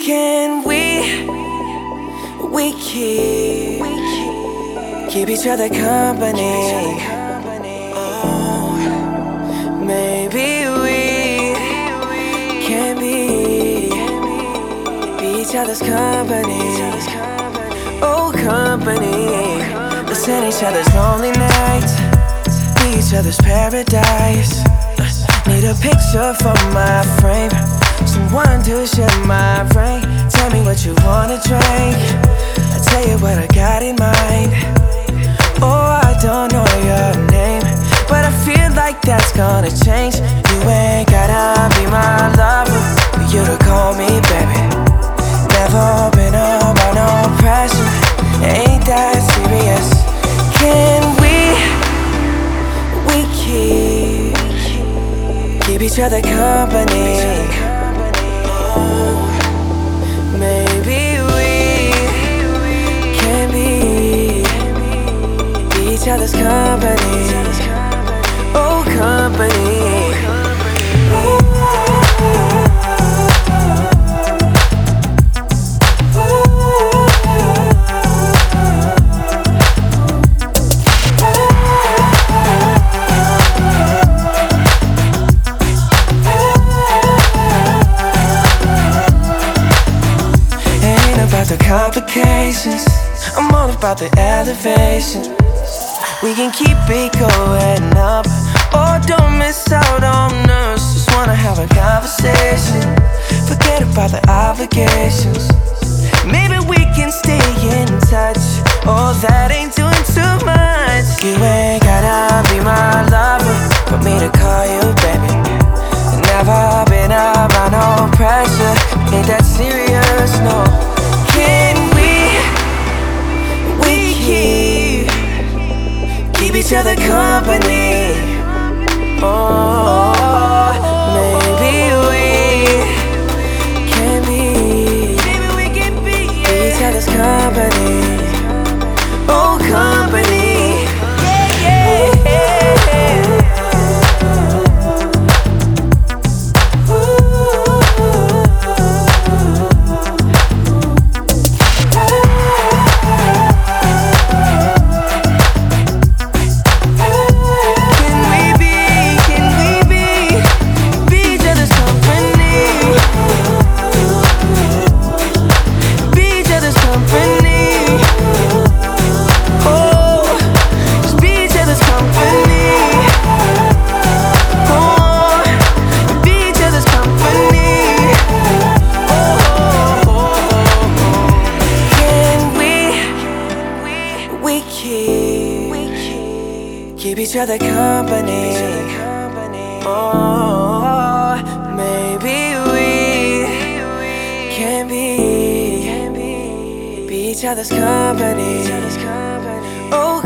Can we, we keep, keep each other company? Oh, maybe we can be, be each other's company. Oh, company. Listen each other's lonely nights, be each other's paradise. Need a picture for my frame. Someone to share my brain. Tell me what you wanna drink. I tell you what I got in mind. Oh, I don't know your name, but I feel like that's gonna change. You ain't gotta be my lover for you to call me baby. Never been under no pressure. Ain't that serious? Can we? We keep keep each other company. Each other's company. About the complications. I'm all about the elevation. We can keep it going up. Oh, don't miss out on us. Just wanna have a conversation. Forget about the obligations. Maybe we can stay in touch. Oh, that each other company. keep each other company. Oh, maybe we can be, be each other's company. Oh,